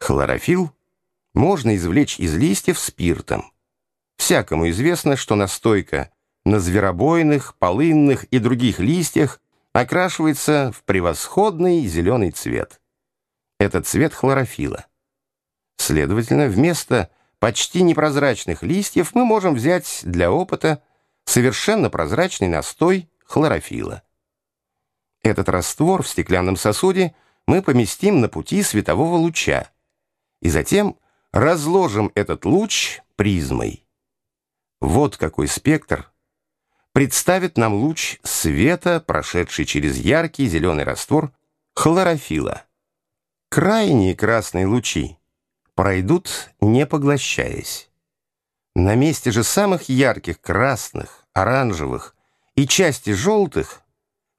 Хлорофилл можно извлечь из листьев спиртом. Всякому известно, что настойка на зверобойных, полынных и других листьях окрашивается в превосходный зеленый цвет. Это цвет хлорофила. Следовательно, вместо почти непрозрачных листьев мы можем взять для опыта совершенно прозрачный настой хлорофила. Этот раствор в стеклянном сосуде мы поместим на пути светового луча и затем разложим этот луч призмой. Вот какой спектр представит нам луч света, прошедший через яркий зеленый раствор хлорофила. Крайние красные лучи пройдут, не поглощаясь. На месте же самых ярких красных, оранжевых и части желтых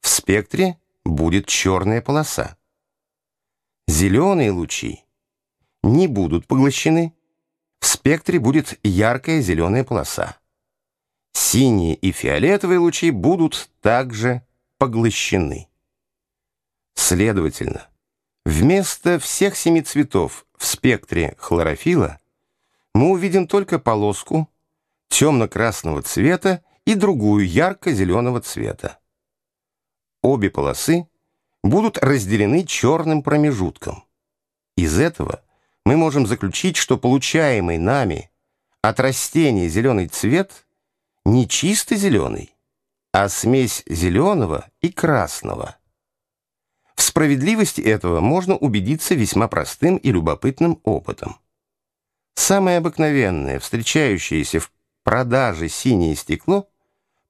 в спектре будет черная полоса. Зеленые лучи не будут поглощены, в спектре будет яркая зеленая полоса. Синие и фиолетовые лучи будут также поглощены. Следовательно, вместо всех семи цветов в спектре хлорофила мы увидим только полоску темно-красного цвета и другую ярко-зеленого цвета. Обе полосы будут разделены черным промежутком. Из этого мы можем заключить, что получаемый нами от растения зеленый цвет не чисто зеленый, а смесь зеленого и красного. В справедливости этого можно убедиться весьма простым и любопытным опытом. Самое обыкновенное, встречающееся в продаже синее стекло,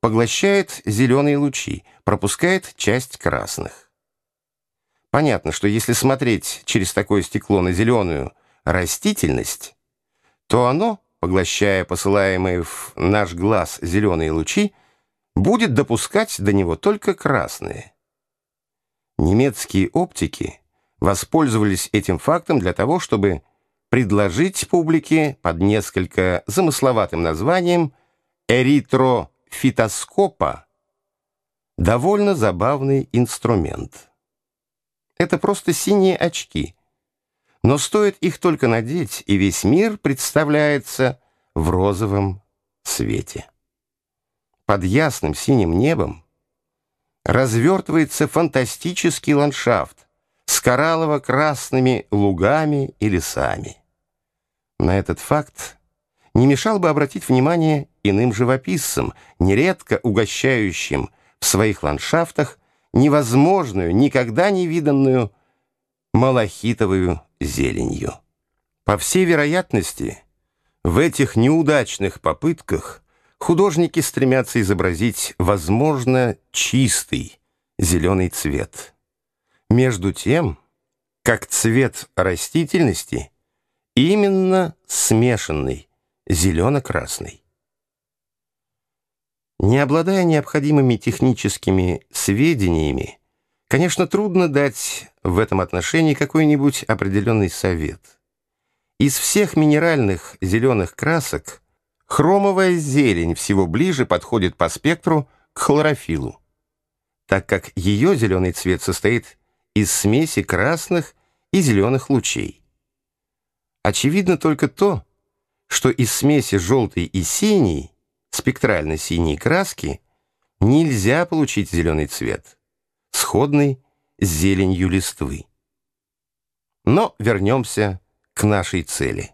поглощает зеленые лучи, пропускает часть красных. Понятно, что если смотреть через такое стекло на зеленую растительность, то оно, поглощая посылаемые в наш глаз зеленые лучи, будет допускать до него только красные. Немецкие оптики воспользовались этим фактом для того, чтобы предложить публике под несколько замысловатым названием эритрофитоскопа довольно забавный инструмент. Это просто синие очки. Но стоит их только надеть, и весь мир представляется в розовом свете. Под ясным синим небом развертывается фантастический ландшафт с кораллово-красными лугами и лесами. На этот факт не мешал бы обратить внимание иным живописцам, нередко угощающим в своих ландшафтах невозможную, никогда не виданную малахитовую зеленью. По всей вероятности, в этих неудачных попытках художники стремятся изобразить, возможно, чистый зеленый цвет. Между тем, как цвет растительности именно смешанный, зелено-красный. Не обладая необходимыми техническими сведениями, конечно, трудно дать в этом отношении какой-нибудь определенный совет. Из всех минеральных зеленых красок хромовая зелень всего ближе подходит по спектру к хлорофилу, так как ее зеленый цвет состоит из смеси красных и зеленых лучей. Очевидно только то, что из смеси желтой и синей спектрально-синей краски нельзя получить зеленый цвет, сходный зеленью листвы. Но вернемся к нашей цели.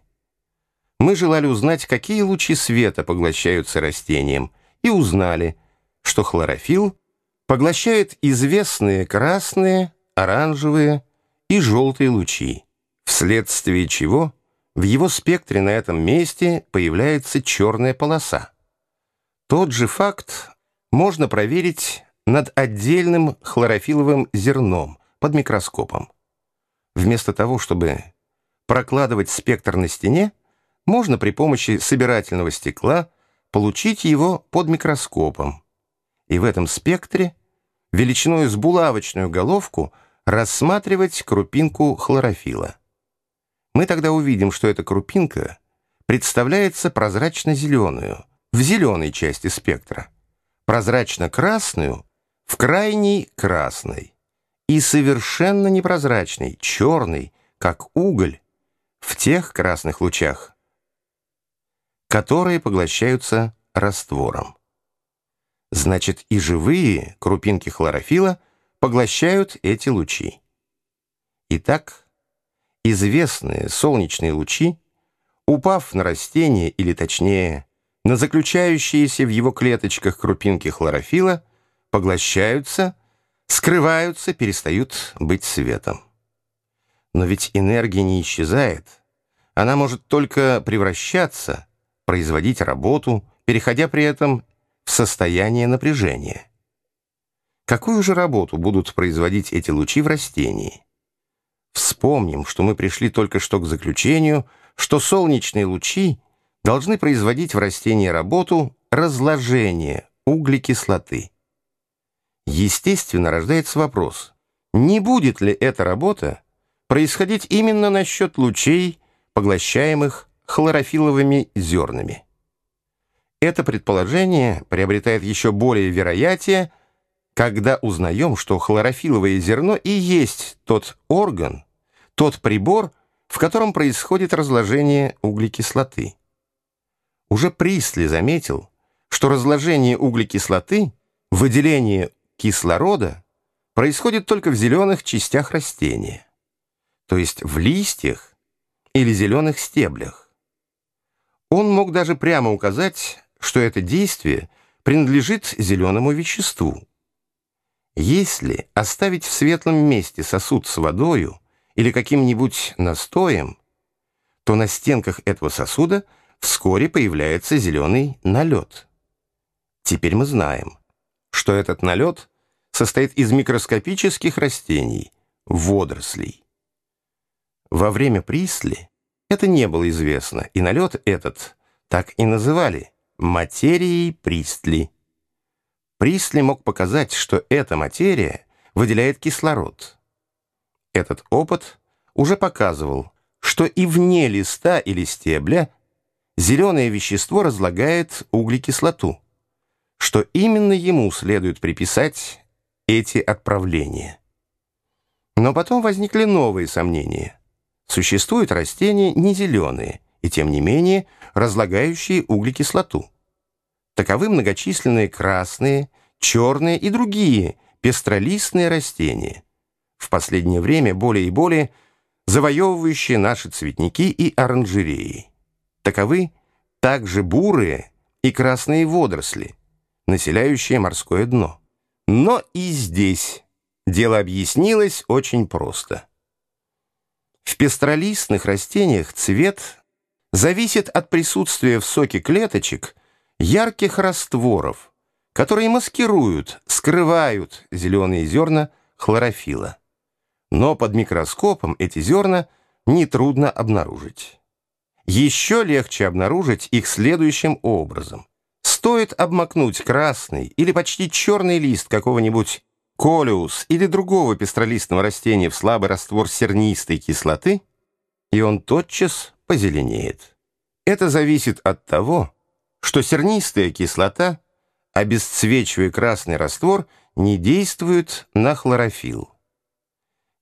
Мы желали узнать, какие лучи света поглощаются растением, и узнали, что хлорофилл поглощает известные красные, оранжевые и желтые лучи, вследствие чего в его спектре на этом месте появляется черная полоса. Тот же факт можно проверить над отдельным хлорофиловым зерном под микроскопом. Вместо того, чтобы прокладывать спектр на стене, можно при помощи собирательного стекла получить его под микроскопом. И в этом спектре величиной с булавочную головку рассматривать крупинку хлорофила. Мы тогда увидим, что эта крупинка представляется прозрачно-зеленую, в зеленой части спектра, прозрачно-красную в крайней красной и совершенно непрозрачный, черный, как уголь, в тех красных лучах, которые поглощаются раствором. Значит, и живые крупинки хлорофила поглощают эти лучи. Итак, известные солнечные лучи, упав на растение, или точнее, на заключающиеся в его клеточках крупинки хлорофила, поглощаются, скрываются, перестают быть светом. Но ведь энергия не исчезает. Она может только превращаться, производить работу, переходя при этом в состояние напряжения. Какую же работу будут производить эти лучи в растении? Вспомним, что мы пришли только что к заключению, что солнечные лучи должны производить в растении работу разложения углекислоты. Естественно, рождается вопрос, не будет ли эта работа происходить именно насчет лучей, поглощаемых хлорофиловыми зернами. Это предположение приобретает еще более вероятие, когда узнаем, что хлорофиловое зерно и есть тот орган, тот прибор, в котором происходит разложение углекислоты. Уже Присли заметил, что разложение углекислоты, выделение кислорода происходит только в зеленых частях растения, то есть в листьях или зеленых стеблях. Он мог даже прямо указать, что это действие принадлежит зеленому веществу. Если оставить в светлом месте сосуд с водою или каким-нибудь настоем, то на стенках этого сосуда вскоре появляется зеленый налет. Теперь мы знаем, что этот налет состоит из микроскопических растений, водорослей. Во время Присли это не было известно, и налет этот так и называли – материей Пристли. Пристли мог показать, что эта материя выделяет кислород. Этот опыт уже показывал, что и вне листа или стебля зеленое вещество разлагает углекислоту, что именно ему следует приписать эти отправления. Но потом возникли новые сомнения. Существуют растения не зеленые – и тем не менее разлагающие углекислоту. Таковы многочисленные красные, черные и другие пестролистные растения, в последнее время более и более завоевывающие наши цветники и оранжереи. Таковы также бурые и красные водоросли, населяющие морское дно. Но и здесь дело объяснилось очень просто. В пестролистных растениях цвет зависит от присутствия в соке клеточек ярких растворов, которые маскируют, скрывают зеленые зерна хлорофила. Но под микроскопом эти зерна нетрудно обнаружить. Еще легче обнаружить их следующим образом. Стоит обмакнуть красный или почти черный лист какого-нибудь колеус или другого пестролистного растения в слабый раствор сернистой кислоты, и он тотчас позеленеет. Это зависит от того, что сернистая кислота, обесцвечивая красный раствор, не действует на хлорофилл.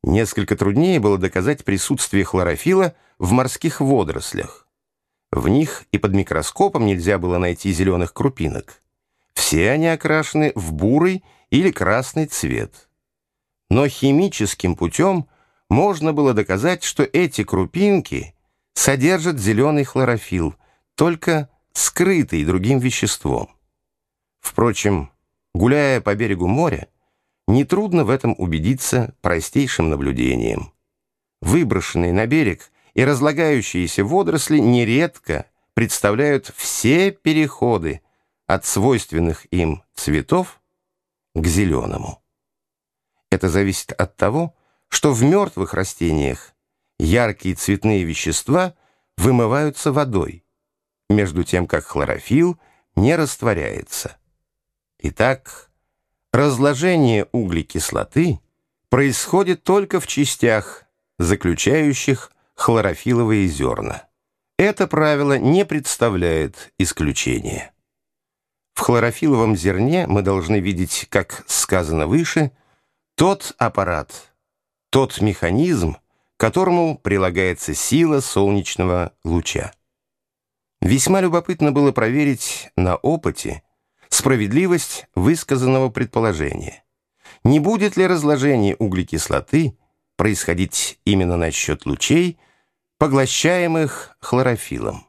Несколько труднее было доказать присутствие хлорофила в морских водорослях. В них и под микроскопом нельзя было найти зеленых крупинок. Все они окрашены в бурый или красный цвет. Но химическим путем можно было доказать, что эти крупинки содержит зеленый хлорофилл, только скрытый другим веществом. Впрочем, гуляя по берегу моря, нетрудно в этом убедиться простейшим наблюдением. Выброшенные на берег и разлагающиеся водоросли нередко представляют все переходы от свойственных им цветов к зеленому. Это зависит от того, что в мертвых растениях яркие цветные вещества вымываются водой, между тем как хлорофилл не растворяется. Итак, разложение углекислоты происходит только в частях, заключающих хлорофиловые зерна. Это правило не представляет исключения. В хлорофиловом зерне мы должны видеть, как сказано выше, тот аппарат, тот механизм, которому прилагается сила солнечного луча. Весьма любопытно было проверить на опыте справедливость высказанного предположения. Не будет ли разложение углекислоты происходить именно насчет лучей, поглощаемых хлорофилом?